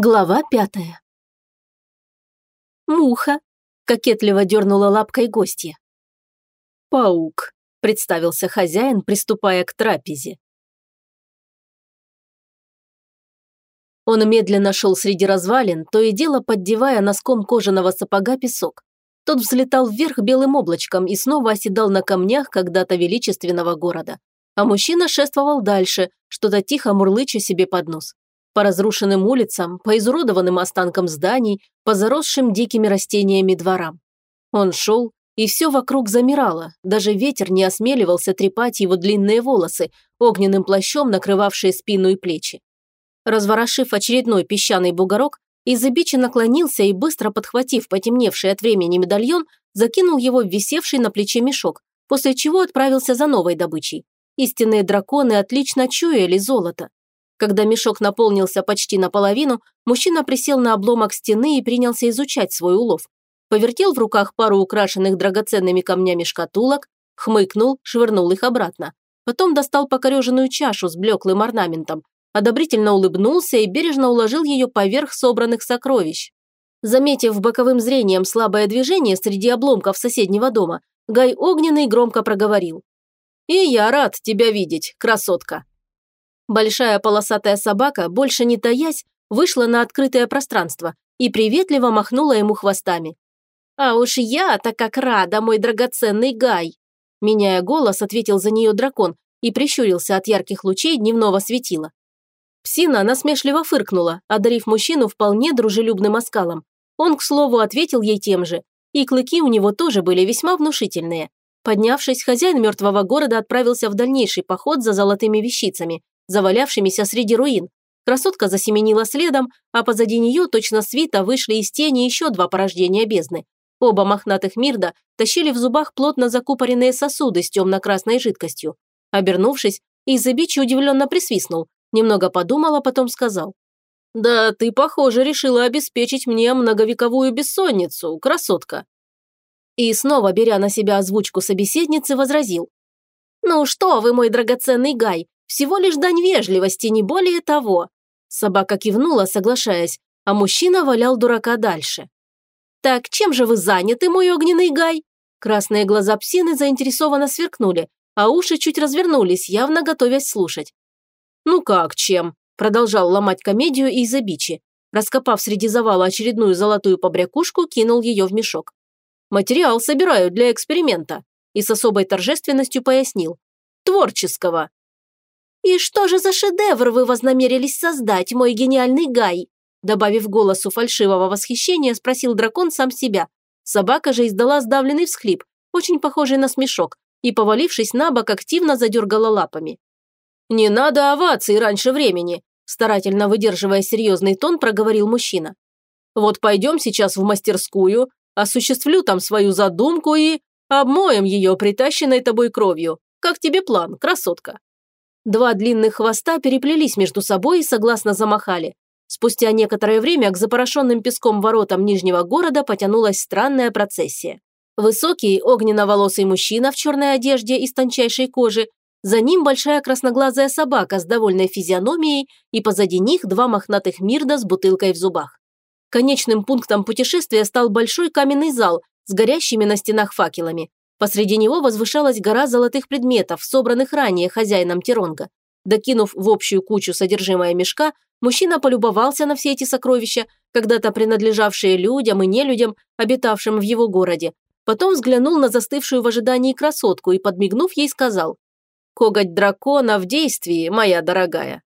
Глава пятая. «Муха!» – кокетливо дернула лапкой гостья. «Паук!» – представился хозяин, приступая к трапезе. Он медленно шел среди развалин, то и дело поддевая носком кожаного сапога песок. Тот взлетал вверх белым облачком и снова оседал на камнях когда-то величественного города. А мужчина шествовал дальше, что-то тихо мурлыча себе под нос по разрушенным улицам, по изуродованным останкам зданий, по заросшим дикими растениями дворам. Он шел, и все вокруг замирало, даже ветер не осмеливался трепать его длинные волосы, огненным плащом накрывавшие спину и плечи. Разворошив очередной песчаный бугорок, Изабичи наклонился и, быстро подхватив потемневший от времени медальон, закинул его в висевший на плече мешок, после чего отправился за новой добычей. Истинные драконы отлично чуяли золото. Когда мешок наполнился почти наполовину, мужчина присел на обломок стены и принялся изучать свой улов. Повертел в руках пару украшенных драгоценными камнями шкатулок, хмыкнул, швырнул их обратно. Потом достал покореженную чашу с блеклым орнаментом, одобрительно улыбнулся и бережно уложил ее поверх собранных сокровищ. Заметив боковым зрением слабое движение среди обломков соседнего дома, Гай Огненный громко проговорил. «И я рад тебя видеть, красотка!» Большая полосатая собака, больше не таясь, вышла на открытое пространство и приветливо махнула ему хвостами. «А уж я-то как рада, мой драгоценный Гай!» Меняя голос, ответил за нее дракон и прищурился от ярких лучей дневного светила. Псина насмешливо фыркнула, одарив мужчину вполне дружелюбным оскалом. Он, к слову, ответил ей тем же, и клыки у него тоже были весьма внушительные. Поднявшись, хозяин мертвого города отправился в дальнейший поход за золотыми вещицами, завалявшимися среди руин. Красотка засеменила следом, а позади нее точно свита вышли из тени еще два порождения бездны. Оба мохнатых мирда тащили в зубах плотно закупоренные сосуды с темно-красной жидкостью. Обернувшись, Изабичи удивленно присвистнул, немного подумал, а потом сказал. «Да ты, похоже, решила обеспечить мне многовековую бессонницу, красотка». И снова, беря на себя озвучку собеседницы, возразил. «Ну что вы, мой драгоценный Гай, всего лишь дань вежливости, не более того». Собака кивнула, соглашаясь, а мужчина валял дурака дальше. «Так чем же вы заняты, мой огненный гай?» Красные глаза псины заинтересованно сверкнули, а уши чуть развернулись, явно готовясь слушать. «Ну как чем?» – продолжал ломать комедию и Изабичи. Раскопав среди завала очередную золотую побрякушку, кинул ее в мешок. «Материал собираю для эксперимента», и с особой торжественностью пояснил. «Творческого. «И что же за шедевр вы вознамерились создать, мой гениальный Гай?» Добавив голосу фальшивого восхищения, спросил дракон сам себя. Собака же издала сдавленный всхлип, очень похожий на смешок, и, повалившись на бок, активно задергала лапами. «Не надо оваций раньше времени», старательно выдерживая серьезный тон, проговорил мужчина. «Вот пойдем сейчас в мастерскую, осуществлю там свою задумку и обмоем ее притащенной тобой кровью. Как тебе план, красотка?» Два длинных хвоста переплелись между собой и согласно замахали. Спустя некоторое время к запорошенным песком воротам Нижнего города потянулась странная процессия. Высокий, огненно-волосый мужчина в черной одежде из тончайшей кожи, за ним большая красноглазая собака с довольной физиономией и позади них два мохнатых мирда с бутылкой в зубах. Конечным пунктом путешествия стал большой каменный зал с горящими на стенах факелами. Посреди него возвышалась гора золотых предметов, собранных ранее хозяином Тиронга. Докинув в общую кучу содержимое мешка, мужчина полюбовался на все эти сокровища, когда-то принадлежавшие людям и нелюдям, обитавшим в его городе. Потом взглянул на застывшую в ожидании красотку и, подмигнув ей, сказал «Коготь дракона в действии, моя дорогая».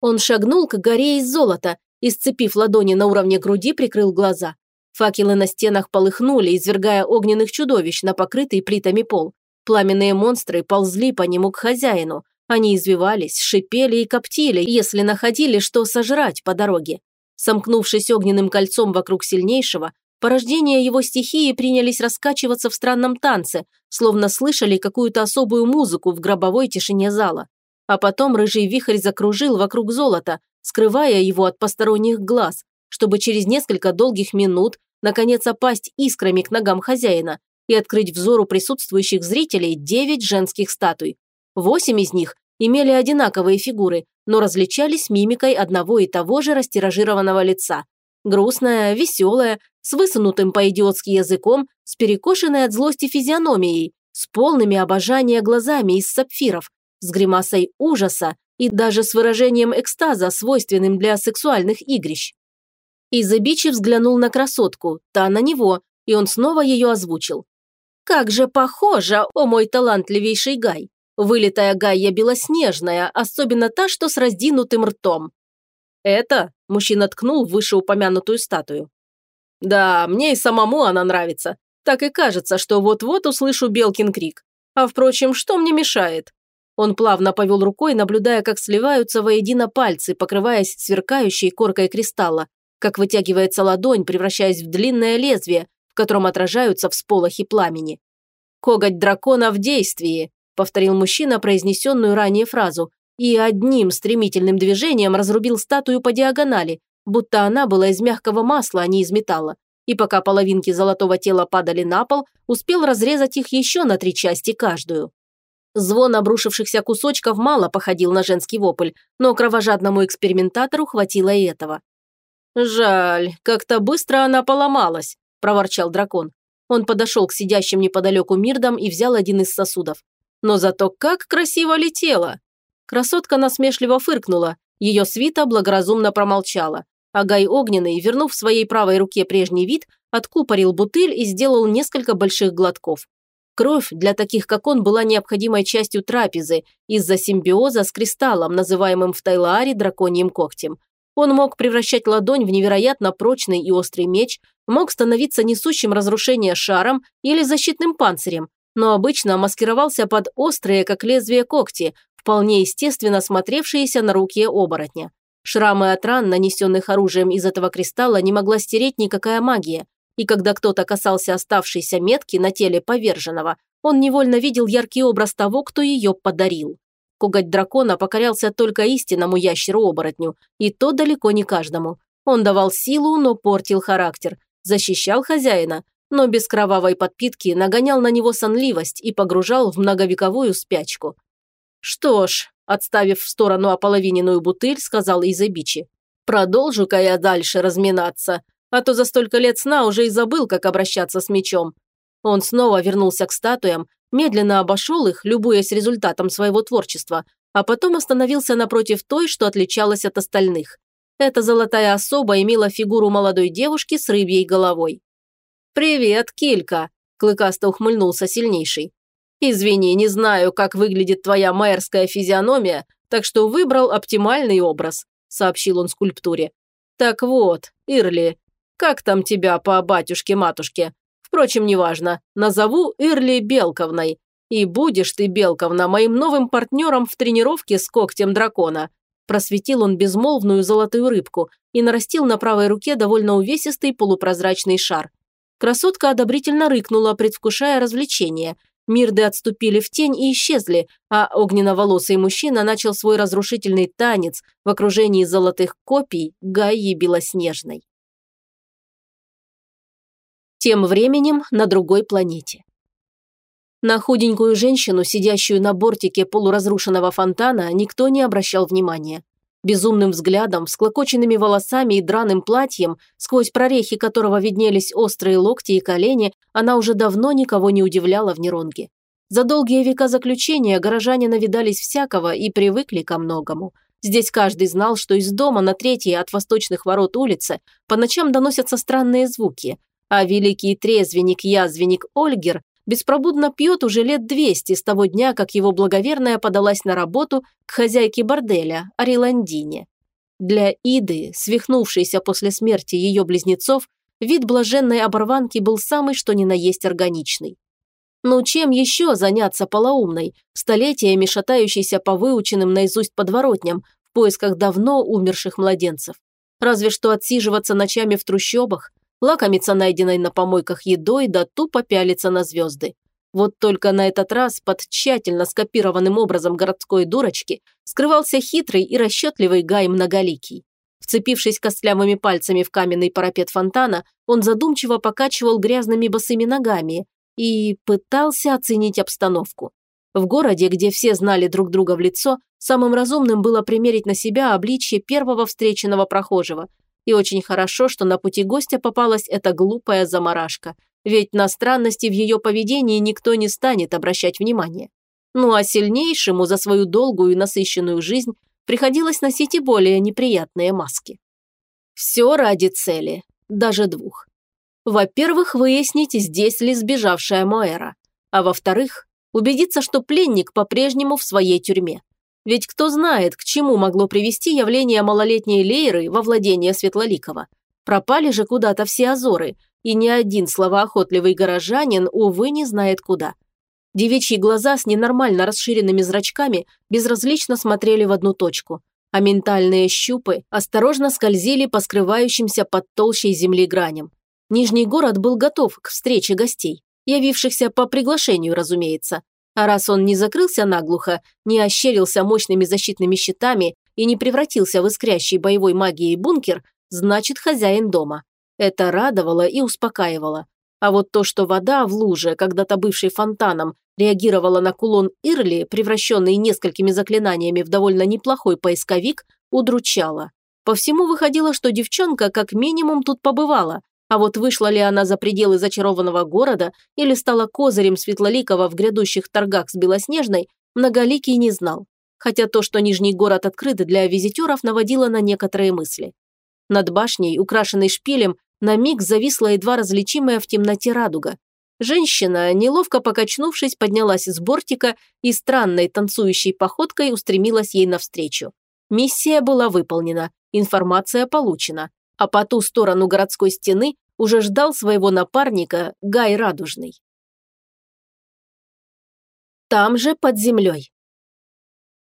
Он шагнул к горе из золота и, сцепив ладони на уровне груди, прикрыл глаза. Факелы на стенах полыхнули, извергая огненных чудовищ на покрытый плитами пол. Пламенные монстры ползли по нему к хозяину. Они извивались, шипели и коптили, если находили, что сожрать по дороге. Сомкнувшись огненным кольцом вокруг сильнейшего, порождения его стихии принялись раскачиваться в странном танце, словно слышали какую-то особую музыку в гробовой тишине зала. А потом рыжий вихрь закружил вокруг золота, скрывая его от посторонних глаз, чтобы через несколько долгих минут наконец опасть искрами к ногам хозяина и открыть взору присутствующих зрителей девять женских статуй. Восемь из них имели одинаковые фигуры, но различались мимикой одного и того же растиражированного лица. Грустная, веселая, с высунутым по-идиотски языком, с перекошенной от злости физиономией, с полными обожания глазами из сапфиров, с гримасой ужаса и даже с выражением экстаза, свойственным для сексуальных игрищ. Изабичи взглянул на красотку, та на него, и он снова ее озвучил. «Как же похожа, о мой талантливейший Гай! Вылитая Гайя белоснежная, особенно та, что с раздинутым ртом». «Это?» – мужчина ткнул вышеупомянутую статую. «Да, мне и самому она нравится. Так и кажется, что вот-вот услышу Белкин крик. А впрочем, что мне мешает?» Он плавно повел рукой, наблюдая, как сливаются воедино пальцы, покрываясь сверкающей коркой кристалла, как вытягивается ладонь, превращаясь в длинное лезвие, в котором отражаются всполохи пламени. «Коготь дракона в действии», – повторил мужчина произнесенную ранее фразу, и одним стремительным движением разрубил статую по диагонали, будто она была из мягкого масла, а не из металла. И пока половинки золотого тела падали на пол, успел разрезать их еще на три части каждую. Звон обрушившихся кусочков мало походил на женский вопль, но кровожадному экспериментатору хватило и этого. «Жаль, как-то быстро она поломалась», – проворчал дракон. Он подошел к сидящим неподалеку мирдам и взял один из сосудов. Но зато как красиво летела! Красотка насмешливо фыркнула, ее свита благоразумно промолчала. А Гай Огненный, вернув своей правой руке прежний вид, откупорил бутыль и сделал несколько больших глотков. Кровь для таких, как он, была необходимой частью трапезы из-за симбиоза с кристаллом, называемым в Тайлааре драконьим когтем. Он мог превращать ладонь в невероятно прочный и острый меч, мог становиться несущим разрушение шаром или защитным панцирем, но обычно маскировался под острые, как лезвие когти, вполне естественно смотревшиеся на руке оборотня. Шрамы от ран, нанесенных оружием из этого кристалла, не могла стереть никакая магия, и когда кто-то касался оставшейся метки на теле поверженного, он невольно видел яркий образ того, кто ее подарил. Коготь дракона покорялся только истинному ящеру-оборотню, и то далеко не каждому. Он давал силу, но портил характер, защищал хозяина, но без кровавой подпитки нагонял на него сонливость и погружал в многовековую спячку. «Что ж», – отставив в сторону ополовиненную бутыль, сказал Изабичи, «продолжу-ка я дальше разминаться, а то за столько лет сна уже и забыл, как обращаться с мечом». Он снова вернулся к статуям, медленно обошел их, любуясь результатом своего творчества, а потом остановился напротив той, что отличалась от остальных. Эта золотая особа имела фигуру молодой девушки с рыбьей головой. «Привет, Килька!» – клыкасто ухмыльнулся сильнейший. «Извини, не знаю, как выглядит твоя майерская физиономия, так что выбрал оптимальный образ», – сообщил он скульптуре. «Так вот, Ирли, как там тебя по батюшке-матушке? Впрочем, неважно. Назову Ирли Белковной. И будешь ты, Белковна, моим новым партнером в тренировке с когтем дракона». Просветил он безмолвную золотую рыбку и нарастил на правой руке довольно увесистый полупрозрачный шар. Красотка одобрительно рыкнула, предвкушая развлечение. Мирды отступили в тень и исчезли, а огненно-волосый мужчина начал свой разрушительный танец в окружении золотых копий Гаи Белоснежной. Тем временем на другой планете. На худенькую женщину, сидящую на бортике полуразрушенного фонтана, никто не обращал внимания. Безумным взглядом, склокоченными волосами и драным платьем, сквозь прорехи которого виднелись острые локти и колени, она уже давно никого не удивляла в Неронге. За долгие века заключения горожане навидались всякого и привыкли ко многому. Здесь каждый знал, что из дома на третьей от восточных ворот улицы по ночам доносятся странные звуки, а великий трезвенник-язвенник Ольгер беспробудно пьет уже лет 200 с того дня, как его благоверная подалась на работу к хозяйке борделя, Ариландине. Для Иды, свихнувшейся после смерти ее близнецов, вид блаженной оборванки был самый что ни на есть органичный. Ну чем еще заняться полоумной, столетиями шатающейся по выученным наизусть подворотням в поисках давно умерших младенцев? Разве что отсиживаться ночами в трущобах, лакомиться найденной на помойках едой да тупо пялиться на звезды. Вот только на этот раз под тщательно скопированным образом городской дурочки скрывался хитрый и расчетливый Гай Многоликий. Вцепившись костлявыми пальцами в каменный парапет фонтана, он задумчиво покачивал грязными босыми ногами и пытался оценить обстановку. В городе, где все знали друг друга в лицо, самым разумным было примерить на себя обличье первого встреченного прохожего. И очень хорошо, что на пути гостя попалась эта глупая заморашка, ведь на странности в ее поведении никто не станет обращать внимание. Ну а сильнейшему за свою долгую и насыщенную жизнь приходилось носить и более неприятные маски. Все ради цели, даже двух. Во-первых, выяснить, здесь ли сбежавшая Моэра, а во-вторых, убедиться, что пленник по-прежнему в своей тюрьме. Ведь кто знает, к чему могло привести явление малолетней Лейры во владение Светлоликова. Пропали же куда-то все Азоры, и ни один словоохотливый горожанин, увы, не знает куда. Девичьи глаза с ненормально расширенными зрачками безразлично смотрели в одну точку, а ментальные щупы осторожно скользили по скрывающимся под толщей земли граням. Нижний город был готов к встрече гостей, явившихся по приглашению, разумеется. А раз он не закрылся наглухо, не ощерился мощными защитными щитами и не превратился в искрящий боевой магией бункер, значит хозяин дома. Это радовало и успокаивало. А вот то, что вода в луже, когда-то бывшей фонтаном, реагировала на кулон Ирли, превращенный несколькими заклинаниями в довольно неплохой поисковик, удручало. По всему выходило, что девчонка как минимум тут побывала, а вот вышла ли она за пределы зачарованного города или стала козырем Светлоликова в грядущих торгах с Белоснежной, Многоликий не знал. Хотя то, что Нижний город открыт для визитеров, наводило на некоторые мысли. Над башней, украшенной шпилем, на миг зависла едва различимая в темноте радуга. Женщина, неловко покачнувшись, поднялась с бортика и странной танцующей походкой устремилась ей навстречу. Миссия была выполнена, информация получена, а по ту сторону городской стены уже ждал своего напарника Гай Радужный. Там же, под землей.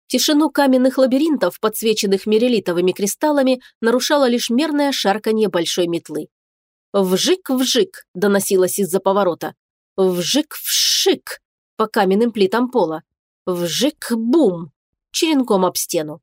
Тишину каменных лабиринтов, подсвеченных мерилитовыми кристаллами, нарушало лишь мерное шарканье большой метлы. «Вжик-вжик!» – доносилось из-за поворота. Вжик-вшик по каменным плитам пола. Вжик-бум черенком об стену.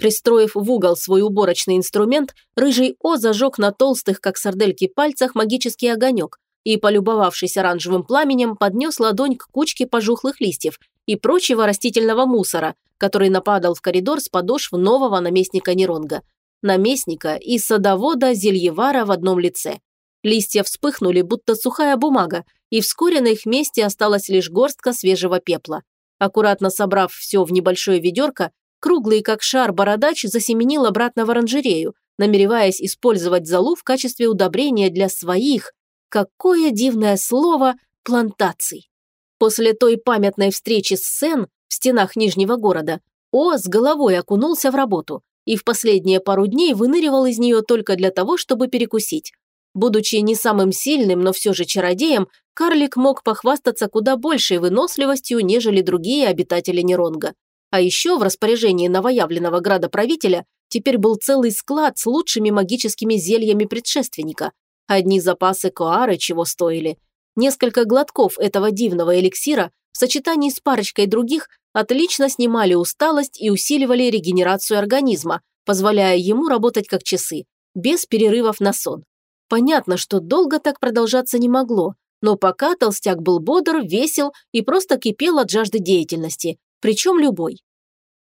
Пристроив в угол свой уборочный инструмент, рыжий О зажег на толстых, как сардельки, пальцах магический огонек и, полюбовавшись оранжевым пламенем, поднес ладонь к кучке пожухлых листьев и прочего растительного мусора, который нападал в коридор с подошв нового наместника Неронга. Наместника и садовода Зельевара в одном лице. Листья вспыхнули, будто сухая бумага, и вскоре на их месте осталась лишь горстка свежего пепла. Аккуратно собрав все в небольшое ведерко, круглый как шар бородач засеменил обратно в оранжерею, намереваясь использовать золу в качестве удобрения для своих, какое дивное слово, плантаций. После той памятной встречи с Сен в стенах Нижнего города О с головой окунулся в работу и в последние пару дней выныривал из нее только для того, чтобы перекусить. Будучи не самым сильным, но все же чародеем, карлик мог похвастаться куда большей выносливостью, нежели другие обитатели Неронга. А еще в распоряжении новоявленного градоправителя теперь был целый склад с лучшими магическими зельями предшественника. Одни запасы коары чего стоили. Несколько глотков этого дивного эликсира в сочетании с парочкой других отлично снимали усталость и усиливали регенерацию организма, позволяя ему работать как часы, без перерывов на сон. Понятно, что долго так продолжаться не могло, но пока толстяк был бодр, весел и просто кипел от жажды деятельности, причем любой.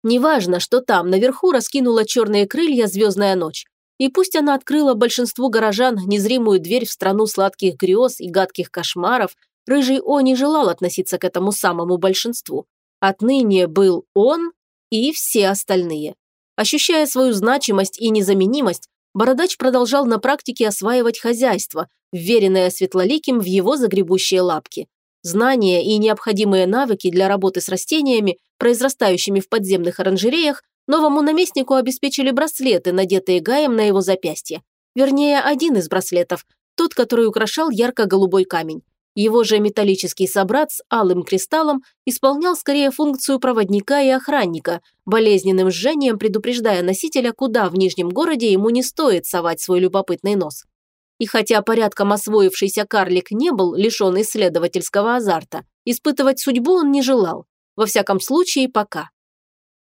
Неважно, что там наверху раскинула черные крылья звездная ночь. И пусть она открыла большинству горожан незримую дверь в страну сладких грез и гадких кошмаров, Рыжий О не желал относиться к этому самому большинству. Отныне был он и все остальные. Ощущая свою значимость и незаменимость, Бородач продолжал на практике осваивать хозяйство, вверенное Светлоликим в его загребущие лапки. Знания и необходимые навыки для работы с растениями, произрастающими в подземных оранжереях, новому наместнику обеспечили браслеты, надетые Гаем на его запястье. Вернее, один из браслетов, тот, который украшал ярко-голубой камень. Его же металлический собрат с алым кристаллом исполнял скорее функцию проводника и охранника, болезненным жжением предупреждая носителя, куда в Нижнем городе ему не стоит совать свой любопытный нос. И хотя порядком освоившийся карлик не был лишен исследовательского азарта, испытывать судьбу он не желал, во всяком случае пока.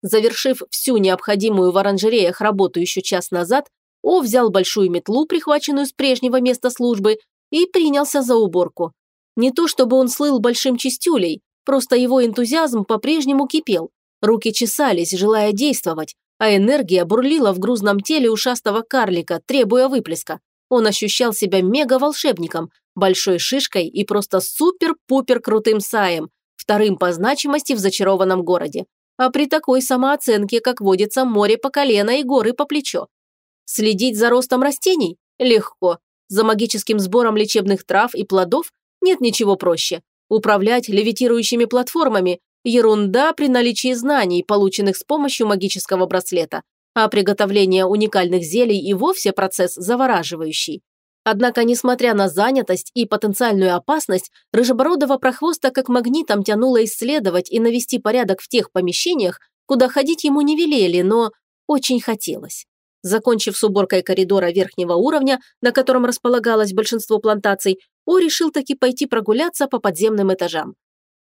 Завершив всю необходимую в оранжереях работу еще час назад, О взял большую метлу, прихваченную с прежнего места службы, и принялся за уборку, не то чтобы он слыл большим чистюлей, просто его энтузиазм по-прежнему кипел. Руки чесались, желая действовать, а энергия бурлила в грузном теле ушастого карлика, требуя выплеска. Он ощущал себя мега-волшебником, большой шишкой и просто супер-пупер крутым саем, вторым по значимости в зачарованном городе. А при такой самооценке, как водится, море по колено и горы по плечо. Следить за ростом растений? Легко. За магическим сбором лечебных трав и плодов нет ничего проще. Управлять левитирующими платформами – ерунда при наличии знаний, полученных с помощью магического браслета. А приготовление уникальных зелий и вовсе процесс завораживающий. Однако, несмотря на занятость и потенциальную опасность, рыжебородого прохвоста как магнитом тянуло исследовать и навести порядок в тех помещениях, куда ходить ему не велели, но очень хотелось. Закончив с уборкой коридора верхнего уровня, на котором располагалось большинство плантаций, О решил таки пойти прогуляться по подземным этажам.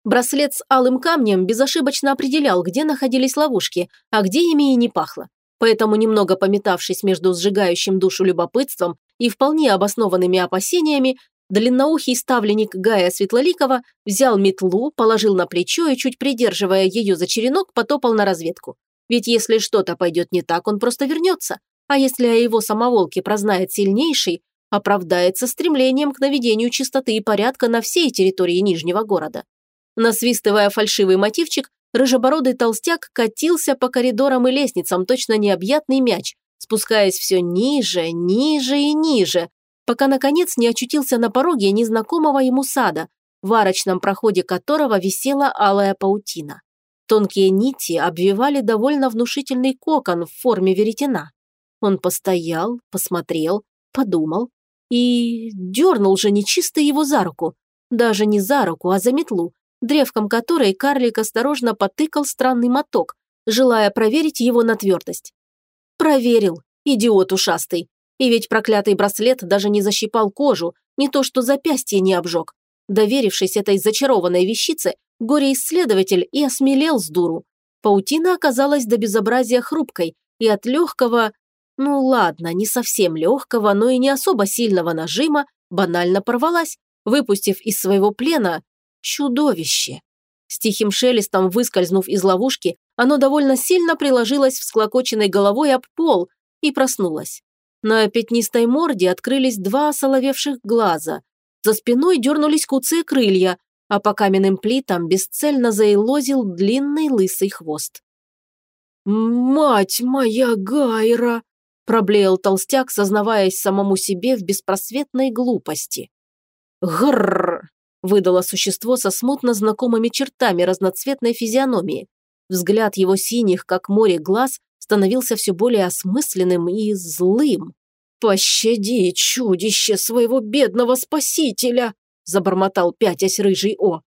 Браслет с алым камнем безошибочно определял, где находились ловушки, а где ими и не пахло. Поэтому, немного пометавшись между сжигающим душу любопытством и вполне обоснованными опасениями, длинноухий ставленник Гая Светлоликова взял метлу, положил на плечо и, чуть придерживая ее за черенок, потопал на разведку. Ведь если что-то пойдет не так, он просто вернется. А если о его самоволке прознает сильнейший, оправдается стремлением к наведению чистоты и порядка на всей территории Нижнего города. Насвистывая фальшивый мотивчик, рыжебородый толстяк катился по коридорам и лестницам, точно необъятный мяч, спускаясь все ниже, ниже и ниже, пока, наконец, не очутился на пороге незнакомого ему сада, в арочном проходе которого висела алая паутина. Тонкие нити обвивали довольно внушительный кокон в форме веретена. Он постоял, посмотрел, подумал и дернул же нечисто его за руку. Даже не за руку, а за метлу, древком которой карлик осторожно потыкал странный моток, желая проверить его на твердость. Проверил, идиот ушастый. И ведь проклятый браслет даже не защипал кожу, не то что запястье не обжег. Доверившись этой зачарованной вещице, горе-исследователь и осмелел с дуру. Паутина оказалась до безобразия хрупкой, и от легкого, ну ладно, не совсем легкого, но и не особо сильного нажима банально порвалась, выпустив из своего плена чудовище. С тихим шелестом выскользнув из ловушки, оно довольно сильно приложилось всклокоченной головой об пол и проснулось. На пятнистой морде открылись два соловевших глаза. За спиной дернулись куцые крылья, а по каменным плитам бесцельно заилозил длинный лысый хвост. «Мать моя Гайра!» – проблеял толстяк, сознаваясь самому себе в беспросветной глупости. «Грррр!» – выдало существо со смутно знакомыми чертами разноцветной физиономии. Взгляд его синих, как море глаз, становился все более осмысленным и злым. «Пощади, чудище, своего бедного спасителя!» – забормотал пятясь рыжий О.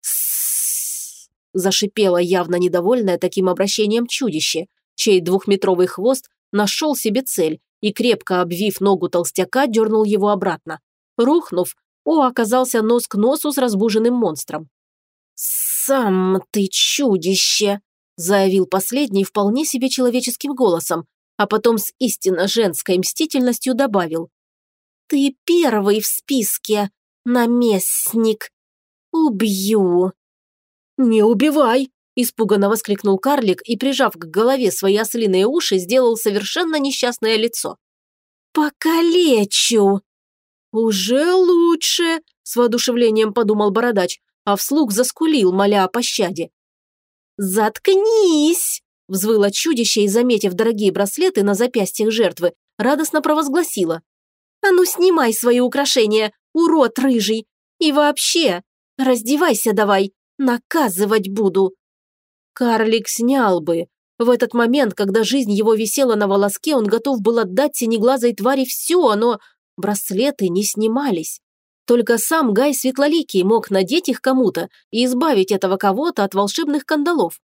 «С-с-с!» – зашипело явно недовольное таким обращением чудище, чей двухметровый хвост нашел себе цель и, крепко обвив ногу толстяка, дернул его обратно. Рухнув, О оказался нос к носу с разбуженным монстром. «Сам ты чудище!» – заявил последний вполне себе человеческим голосом, а потом с истинно женской мстительностью добавил. «Ты первый в списке, наместник. Убью!» «Не убивай!» Испуганно воскликнул карлик и, прижав к голове свои ослиные уши, сделал совершенно несчастное лицо. «Покалечу!» «Уже лучше!» – с воодушевлением подумал бородач, а вслух заскулил, моля о пощаде. «Заткнись!» – взвыло чудище и, заметив дорогие браслеты на запястьях жертвы, радостно провозгласила. «А ну снимай свои украшения, урод рыжий! И вообще, раздевайся давай, наказывать буду!» Карлик снял бы. В этот момент, когда жизнь его висела на волоске, он готов был отдать синеглазой твари все, но браслеты не снимались. Только сам Гай Светлоликий мог надеть их кому-то и избавить этого кого-то от волшебных кандалов.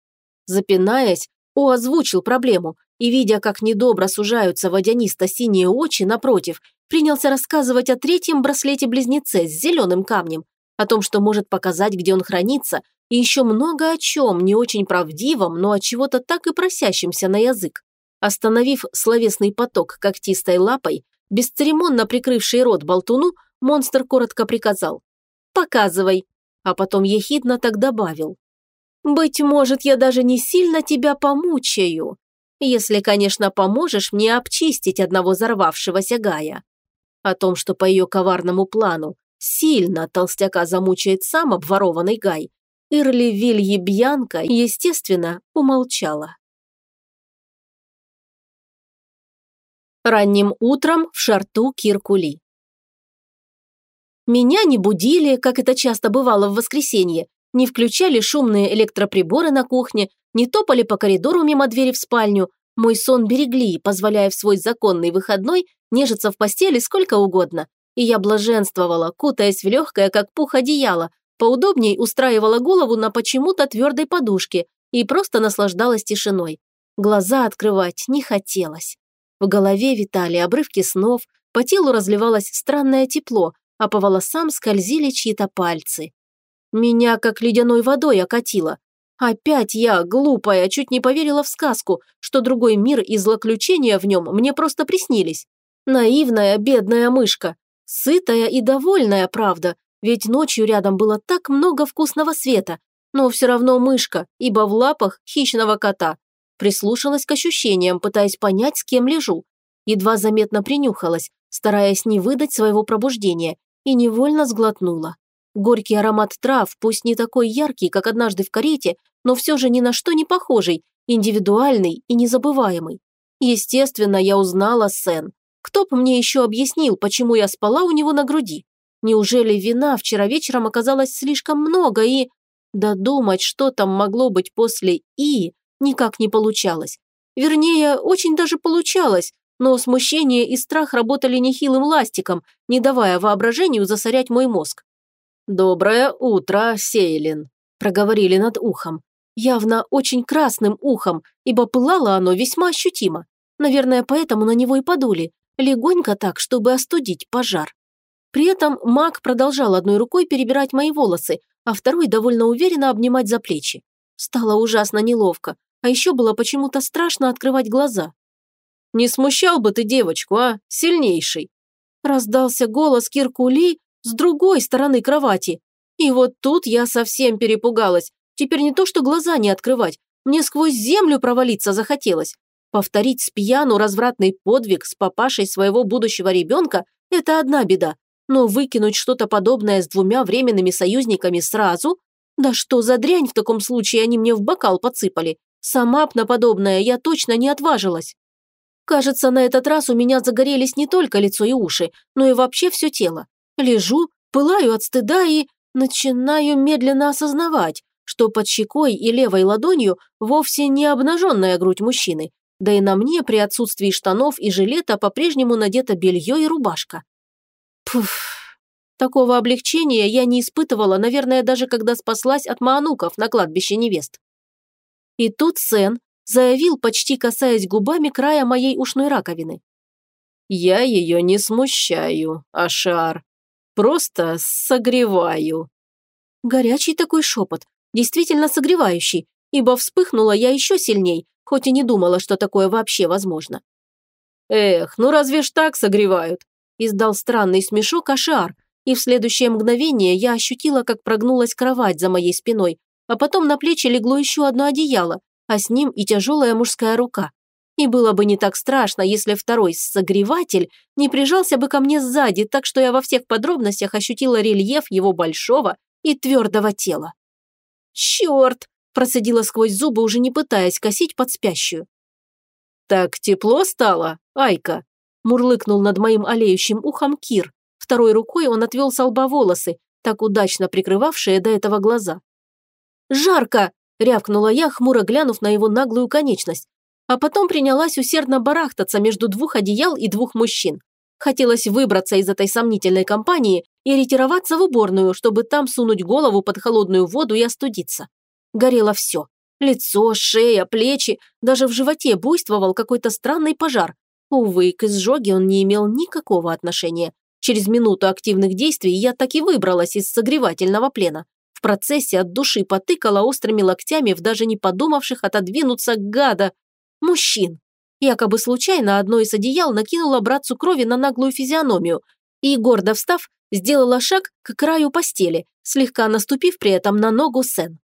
Запинаясь, О озвучил проблему и, видя, как недобро сужаются водянисто-синие очи напротив, принялся рассказывать о третьем браслете-близнеце с зеленым камнем, о том, что может показать, где он хранится, и еще много о чем, не очень правдивом, но от чего-то так и просящимся на язык. Остановив словесный поток когтистой лапой, бесцеремонно прикрывший рот болтуну, монстр коротко приказал. «Показывай!» а потом ехидно так добавил. «Быть может, я даже не сильно тебя помучаю, если, конечно, поможешь мне обчистить одного взорвавшегося Гая. О том, что по ее коварному плану сильно толстяка замучает сам обворованный Гай, Ирли Вильи Бьянка, естественно, умолчала. Ранним утром в шарту Киркули. Меня не будили, как это часто бывало в воскресенье, не включали шумные электроприборы на кухне, не топали по коридору мимо двери в спальню. Мой сон берегли, позволяя в свой законный выходной нежиться в постели сколько угодно. И я блаженствовала, кутаясь в легкое, как пух одеяло, поудобней устраивала голову на почему-то твердой подушке и просто наслаждалась тишиной. Глаза открывать не хотелось. В голове витали обрывки снов, по телу разливалось странное тепло, а по волосам скользили чьи-то пальцы. Меня как ледяной водой окатило. Опять я, глупая, чуть не поверила в сказку, что другой мир и злоключения в нем мне просто приснились. Наивная, бедная мышка. Сытая и довольная, правда, ведь ночью рядом было так много вкусного света, но все равно мышка, ибо в лапах хищного кота. Прислушалась к ощущениям, пытаясь понять, с кем лежу. Едва заметно принюхалась, стараясь не выдать своего пробуждения, и невольно сглотнула. Горький аромат трав, пусть не такой яркий, как однажды в карете, но все же ни на что не похожий, индивидуальный и незабываемый. Естественно, я узнала Сен. Кто бы мне еще объяснил, почему я спала у него на груди? Неужели вина вчера вечером оказалось слишком много и... Додумать, что там могло быть после «и», никак не получалось. Вернее, очень даже получалось, но смущение и страх работали нехилым ластиком, не давая воображению засорять мой мозг. «Доброе утро, Сейлин», – проговорили над ухом. Явно очень красным ухом, ибо пылало оно весьма ощутимо. Наверное, поэтому на него и подули. Легонько так, чтобы остудить пожар. При этом маг продолжал одной рукой перебирать мои волосы, а второй довольно уверенно обнимать за плечи. Стало ужасно неловко, а еще было почему-то страшно открывать глаза. «Не смущал бы ты девочку, а? Сильнейший!» Раздался голос Киркули с другой стороны кровати. И вот тут я совсем перепугалась. Теперь не то, что глаза не открывать, мне сквозь землю провалиться захотелось. Повторить с пьяну развратный подвиг с папашей своего будущего ребенка – это одна беда. Но выкинуть что-то подобное с двумя временными союзниками сразу? Да что за дрянь в таком случае они мне в бокал подсыпали? Сама б на подобное я точно не отважилась. Кажется, на этот раз у меня загорелись не только лицо и уши, но и вообще все тело. Лежу, пылаю от стыда и начинаю медленно осознавать, что под щекой и левой ладонью вовсе не обнаженная грудь мужчины, да и на мне при отсутствии штанов и жилета по-прежнему надето белье и рубашка. Пф, такого облегчения я не испытывала, наверное, даже когда спаслась от маануков на кладбище невест. И тут Сен заявил, почти касаясь губами края моей ушной раковины. «Я ее не смущаю, Ашар. Просто согреваю». Горячий такой шепот, действительно согревающий, ибо вспыхнула я еще сильней, хоть и не думала, что такое вообще возможно. «Эх, ну разве ж так согревают?» издал странный смешок Ашар, и в следующее мгновение я ощутила, как прогнулась кровать за моей спиной, а потом на плечи легло еще одно одеяло, а с ним и тяжелая мужская рука. И было бы не так страшно, если второй согреватель не прижался бы ко мне сзади, так что я во всех подробностях ощутила рельеф его большого и твердого тела. «Черт!» – процедила сквозь зубы, уже не пытаясь косить под спящую. «Так тепло стало, Айка?» – мурлыкнул над моим олеющим ухом Кир. Второй рукой он отвел с лба волосы, так удачно прикрывавшие до этого глаза. «Жарко!» – рявкнула я, хмуро глянув на его наглую конечность, а потом принялась усердно барахтаться между двух одеял и двух мужчин. Хотелось выбраться из этой сомнительной компании и ретироваться в уборную, чтобы там сунуть голову под холодную воду и остудиться. Горело все. Лицо, шея, плечи, даже в животе буйствовал какой-то странный пожар. Увы, к изжоге он не имел никакого отношения. Через минуту активных действий я так и выбралась из согревательного плена. Процессе от души потыкала острыми локтями в даже не подумавших отодвинуться гада мужчин. Якобы случайно одно из одеял накинула братцу крови на наглую физиономию. И, гордо встав, сделала шаг к краю постели, слегка наступив при этом на ногу Сен.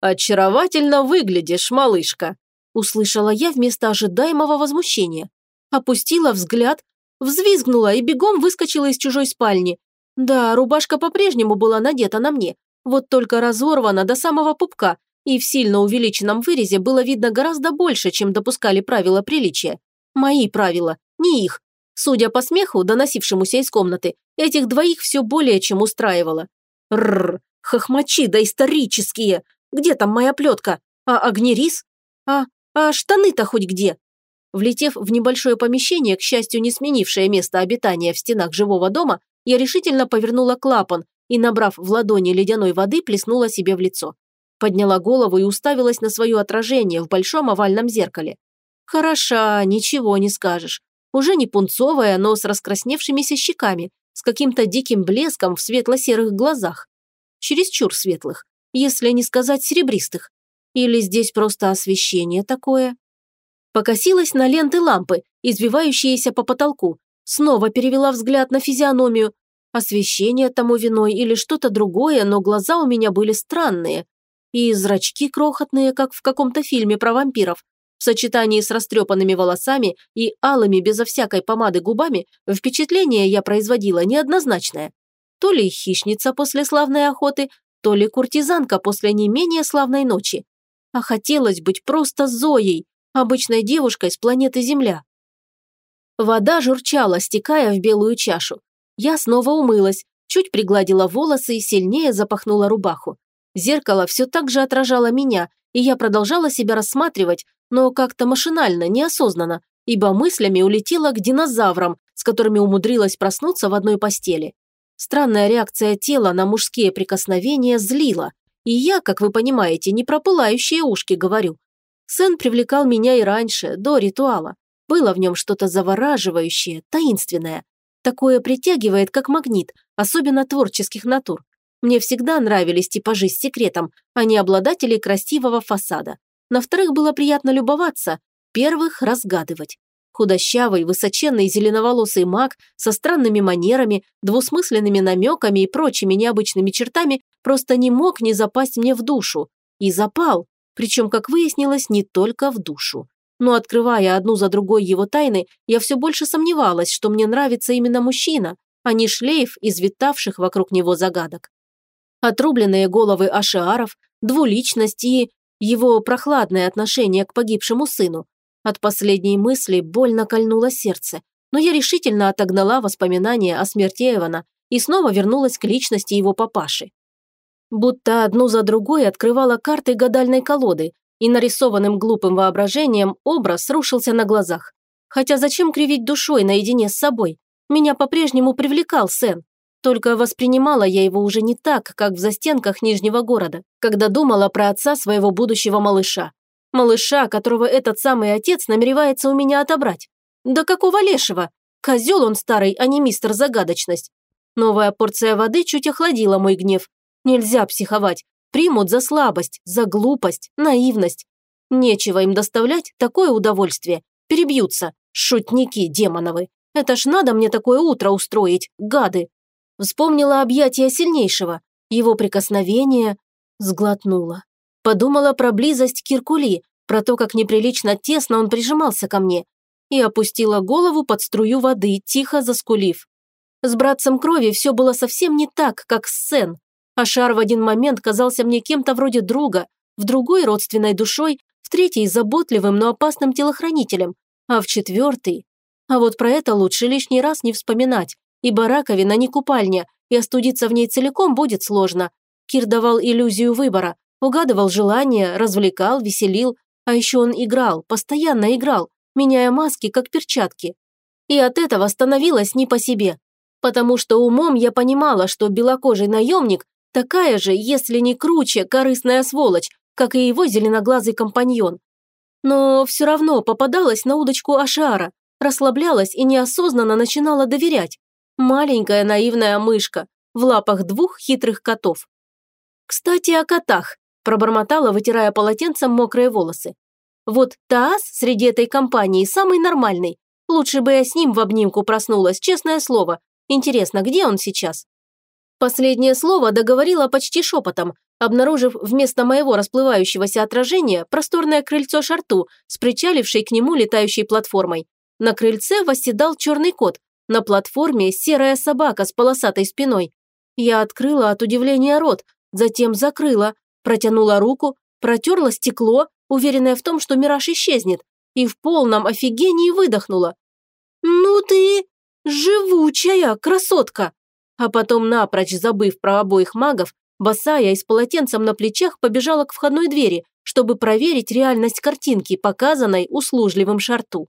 «Очаровательно выглядишь, малышка», – услышала я вместо ожидаемого возмущения. Опустила взгляд, взвизгнула и бегом выскочила из чужой спальни. Да, рубашка по-прежнему была надета на мне, вот только разорвана до самого пупка, и в сильно увеличенном вырезе было видно гораздо больше, чем допускали правила приличия. Мои правила, не их. Судя по смеху, доносившемуся из комнаты, этих двоих все более чем устраивало. Рррр, хохмачи доисторические! Где там моя плетка? А огнерис? А, а штаны-то хоть где? Влетев в небольшое помещение, к счастью, не сменившее место обитания в стенах живого дома, я решительно повернула клапан и, набрав в ладони ледяной воды, плеснула себе в лицо. Подняла голову и уставилась на свое отражение в большом овальном зеркале. Хороша, ничего не скажешь. Уже не пунцовая, но с раскрасневшимися щеками, с каким-то диким блеском в светло-серых глазах. Чересчур светлых если не сказать серебристых. Или здесь просто освещение такое? Покосилась на ленты лампы, извивающиеся по потолку. Снова перевела взгляд на физиономию. Освещение тому виной или что-то другое, но глаза у меня были странные. И зрачки крохотные, как в каком-то фильме про вампиров. В сочетании с растрепанными волосами и алыми безо всякой помады губами впечатление я производила неоднозначное. То ли хищница после славной охоты, то ли куртизанка после не менее славной ночи. А хотелось быть просто Зоей, обычной девушкой с планеты Земля. Вода журчала, стекая в белую чашу. Я снова умылась, чуть пригладила волосы и сильнее запахнула рубаху. Зеркало все так же отражало меня, и я продолжала себя рассматривать, но как-то машинально, неосознанно, ибо мыслями улетела к динозаврам, с которыми умудрилась проснуться в одной постели. Странная реакция тела на мужские прикосновения злила. И я, как вы понимаете, не про пылающие ушки говорю. Сэн привлекал меня и раньше, до ритуала. Было в нем что-то завораживающее, таинственное. Такое притягивает, как магнит, особенно творческих натур. Мне всегда нравились типажи с секретом, а не обладатели красивого фасада. На вторых было приятно любоваться, первых – разгадывать. Худощавый, высоченный зеленоволосый маг со странными манерами, двусмысленными намеками и прочими необычными чертами просто не мог не запасть мне в душу. И запал, причем, как выяснилось, не только в душу. Но открывая одну за другой его тайны, я все больше сомневалась, что мне нравится именно мужчина, а не шлейф из витавших вокруг него загадок. Отрубленные головы ашиаров, двуличность и его прохладное отношение к погибшему сыну, от последней мысли больно кольнуло сердце, но я решительно отогнала воспоминания о смерти Эвана и снова вернулась к личности его папаши. Будто одну за другой открывала карты гадальной колоды, и нарисованным глупым воображением образ рушился на глазах. Хотя зачем кривить душой наедине с собой? Меня по-прежнему привлекал Сен. Только воспринимала я его уже не так, как в застенках Нижнего города, когда думала про отца своего будущего малыша. Малыша, которого этот самый отец намеревается у меня отобрать. Да какого лешего? Козел он старый, а не мистер Загадочность. Новая порция воды чуть охладила мой гнев. Нельзя психовать. Примут за слабость, за глупость, наивность. Нечего им доставлять такое удовольствие. Перебьются. Шутники демоновы. Это ж надо мне такое утро устроить, гады. Вспомнила объятия сильнейшего. Его прикосновение. Сглотнула. Подумала про близость Киркули, про то, как неприлично тесно он прижимался ко мне, и опустила голову под струю воды, тихо заскулив. С братцем крови все было совсем не так, как с Сен. Ашар в один момент казался мне кем-то вроде друга, в другой – родственной душой, в третий – заботливым, но опасным телохранителем, а в четвертый… А вот про это лучше лишний раз не вспоминать, ибо раковина не купальня, и остудиться в ней целиком будет сложно. Кир давал иллюзию выбора, Угадывал желания, развлекал, веселил, а еще он играл, постоянно играл, меняя маски, как перчатки. И от этого становилось не по себе. Потому что умом я понимала, что белокожий наемник такая же, если не круче, корыстная сволочь, как и его зеленоглазый компаньон. Но все равно попадалась на удочку Ашара, расслаблялась и неосознанно начинала доверять. Маленькая наивная мышка в лапах двух хитрых котов. Кстати, о котах пробормотала, вытирая полотенцем мокрые волосы. Вот Таас среди этой компании самый нормальный. Лучше бы я с ним в обнимку проснулась, честное слово. Интересно, где он сейчас? Последнее слово договорила почти шепотом, обнаружив вместо моего расплывающегося отражения просторное крыльцо шарту с причалившей к нему летающей платформой. На крыльце восседал черный кот, на платформе серая собака с полосатой спиной. Я открыла от удивления рот, затем закрыла, протянула руку, протерла стекло, уверенная в том, что мираж исчезнет, и в полном офигении выдохнула. «Ну ты живучая красотка!» А потом, напрочь забыв про обоих магов, босая и с полотенцем на плечах побежала к входной двери, чтобы проверить реальность картинки, показанной услужливым шарту.